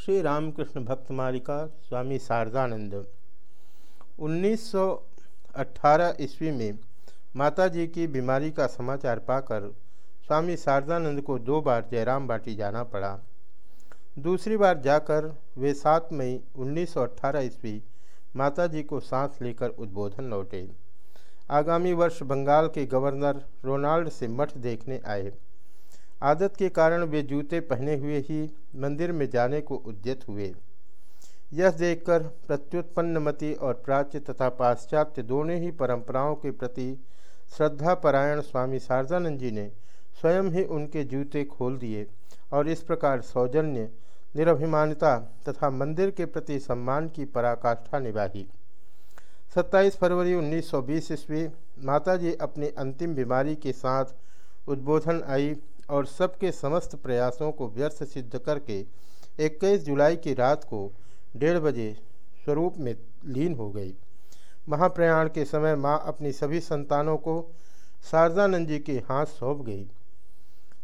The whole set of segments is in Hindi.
श्री रामकृष्ण भक्त मालिका स्वामी शारदानंद 1918 ईस्वी में माताजी की बीमारी का समाचार पाकर स्वामी शारदानंद को दो बार जयराम बाटी जाना पड़ा। दूसरी बार जाकर वे 7 मई 1918 ईस्वी माताजी को सांस लेकर उद्बोधन लौटे। आगामी वर्ष बंगाल के गवर्नर रोनाल्ड से मठ देखने आए। आदत के कारण वे जूते पहने हुए ही मंदिर में जाने को उद्यत हुए। यह देखकर प्रत्युत्पन्नमति और प्राच्य तथा पाश्चात्य दोनों ही परंपराओं के प्रति श्रद्धापरायण स्वामी शारदानंद जी ने स्वयं ही उनके जूते खोल दिए और इस प्रकार सौजन्य, निरभिमानता तथा मंदिर के प्रति सम्मान की पराकाष्ठा निभाई। 27 फरवरी 1920 ईस्वी माताजी अपनी अंतिम बीमारी के साथ उद्बोधन आई और सबके समस्त प्रयासों को व्यर्थ सिद्ध करके 21 जुलाई की रात को डेढ़ बजे स्वरूप में लीन हो गई। महाप्रयाण के समय माँ अपनी सभी संतानों को शारदानंद जी के हाथ सौंप गई।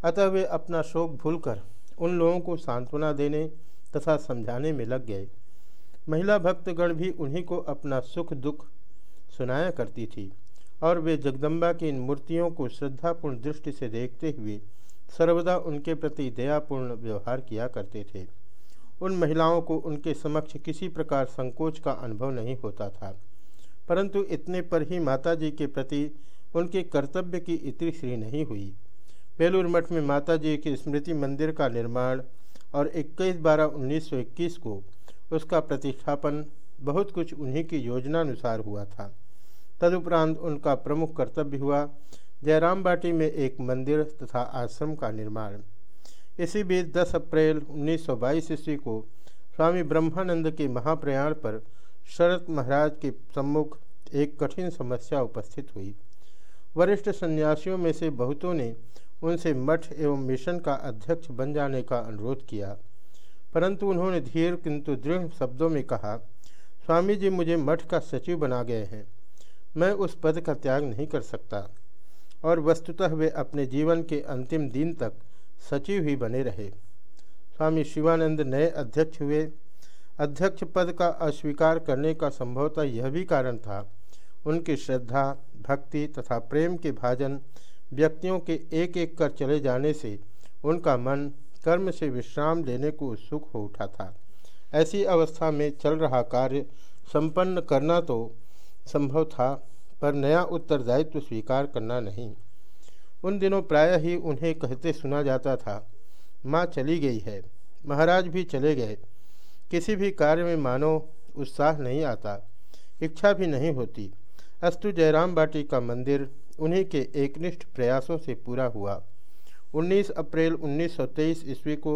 अतः वे अपना शोक भूलकर उन लोगों को सांत्वना देने तथा समझाने में लग गए। महिला भक्तगण भी उन्हीं को अपना सुख दुख सुनाया करती थी और वे जगदम्बा की इन मूर्तियों को श्रद्धापूर्ण दृष्टि से देखते हुए सर्वदा उनके प्रति दयापूर्ण व्यवहार किया करते थे। उन महिलाओं को उनके समक्ष किसी प्रकार संकोच का अनुभव नहीं होता था। परंतु इतने पर ही माताजी के प्रति उनके कर्तव्य की इतनी श्री नहीं हुई। बेलूर मठ में माताजी के स्मृति मंदिर का निर्माण और 21 बारह 1921 को उसका प्रतिष्ठापन बहुत कुछ उन्हीं की योजनानुसार हुआ था। तदुपरांत उनका प्रमुख कर्तव्य हुआ जयराम बाटी में एक मंदिर तथा आश्रम का निर्माण। इसी बीच 10 अप्रैल 1922 ईस्वी को स्वामी ब्रह्मानंद के महाप्रयाण पर शरद महाराज के सम्मुख एक कठिन समस्या उपस्थित हुई। वरिष्ठ सन्यासियों में से बहुतों ने उनसे मठ एवं मिशन का अध्यक्ष बन जाने का अनुरोध किया। परंतु उन्होंने धीर किंतु दृढ़ शब्दों में कहा, स्वामी जी मुझे मठ का सचिव बना गए हैं। मैं उस पद का त्याग नहीं कर सकता। और वस्तुतः वे अपने जीवन के अंतिम दिन तक सचिव ही बने रहे। स्वामी शिवानंद नए अध्यक्ष हुए। अध्यक्ष पद का अस्वीकार करने का संभवतः यह भी कारण था, उनकी श्रद्धा, भक्ति तथा प्रेम के भाजन व्यक्तियों के एक एक कर चले जाने से उनका मन कर्म से विश्राम लेने को उत्सुक हो उठा था। ऐसी अवस्था में चल रहा कार्य संपन्न करना तो संभव था पर नया उत्तरदायित्व स्वीकार करना नहीं। उन दिनों प्रायः ही उन्हें कहते सुना जाता था, माँ चली गई है, महाराज भी चले गए। किसी भी कार्य में मानो उत्साह नहीं आता, इच्छा भी नहीं होती। अस्तु जयराम बाटी का मंदिर उन्हीं के एकनिष्ठ प्रयासों से पूरा हुआ। 19 अप्रैल 1923 ईस्वी को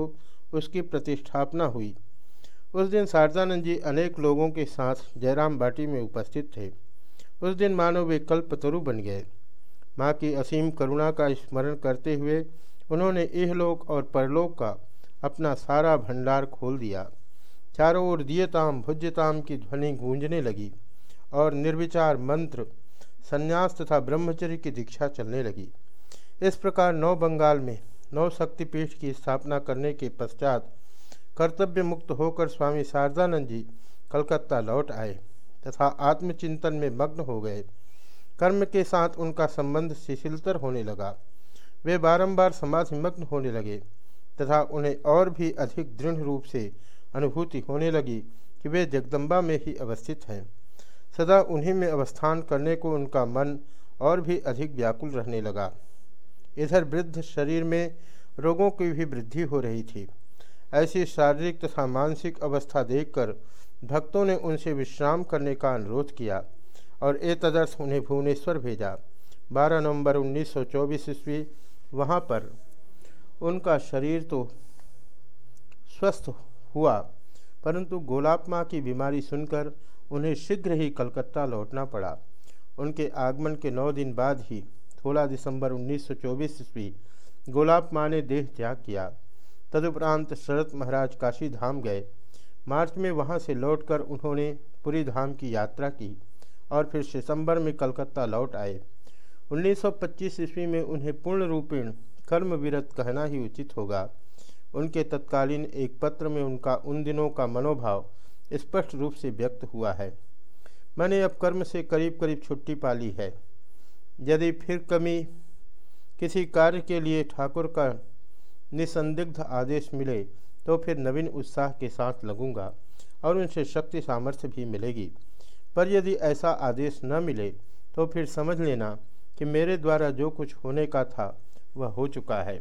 उसकी प्रतिष्ठापना हुई। उस दिन शारदानंद जी अनेक लोगों के साथ जयराम बाटी में उपस्थित थे। उस दिन मानो वे कल्पतरु बन गए। माँ की असीम करुणा का स्मरण करते हुए उन्होंने इहलोक और परलोक का अपना सारा भंडार खोल दिया। चारों ओर दियताम भुज्यताम की ध्वनि गूंजने लगी और निर्विचार मंत्र, संन्यास तथा ब्रह्मचर्य की दीक्षा चलने लगी। इस प्रकार नौ बंगाल में नौ शक्तिपीठ की स्थापना करने के पश्चात कर्तव्य मुक्त होकर स्वामी शारदानंद जी कलकत्ता लौट आए। तथा आत्मचिंतन में मग्न हो गए। कर्म के साथ उनका संबंध शिथिलतर होने लगा। वे बारंबार समाधिमग्न होने लगे तथा उन्हें और भी अधिक दृढ़ रूप से अनुभूति होने लगी कि वे जगदम्बा में ही अवस्थित हैं। सदा उन्हीं में अवस्थान करने को उनका मन और भी अधिक व्याकुल रहने लगा। इधर वृद्ध शरीर में रोगों की भी वृद्धि हो रही थी। ऐसी शारीरिक तथा मानसिक अवस्था देखकर भक्तों ने उनसे विश्राम करने का अनुरोध किया और ए तदर्थ उन्हें भुवनेश्वर भेजा। 12 नवंबर 1924 ईस्वी, वहाँ पर उनका शरीर तो स्वस्थ हुआ, परंतु गोलापमा की बीमारी सुनकर उन्हें शीघ्र ही कलकत्ता लौटना पड़ा। उनके आगमन के नौ दिन बाद ही 16 दिसंबर 1924 ईस्वी गोलाप माँ ने देह त्याग किया। तदुपरांत शरत महाराज काशी धाम गए। मार्च में वहाँ से लौटकर उन्होंने पूरी धाम की यात्रा की और फिर सितंबर में कलकत्ता लौट आए। 1925 ईस्वी में उन्हें पूर्ण रूपेण कर्मविरत कहना ही उचित होगा। उनके तत्कालीन एक पत्र में उनका उन दिनों का मनोभाव स्पष्ट रूप से व्यक्त हुआ है। मैंने अब कर्म से करीब करीब छुट्टी पाली है। यदि फिर कमी किसी कार्य के लिए ठाकुर का निसंदिग्ध आदेश मिले तो फिर नवीन उत्साह के साथ लगूँगा और उनसे शक्ति सामर्थ्य भी मिलेगी। पर यदि ऐसा आदेश न मिले तो फिर समझ लेना कि मेरे द्वारा जो कुछ होने का था, वह हो चुका है।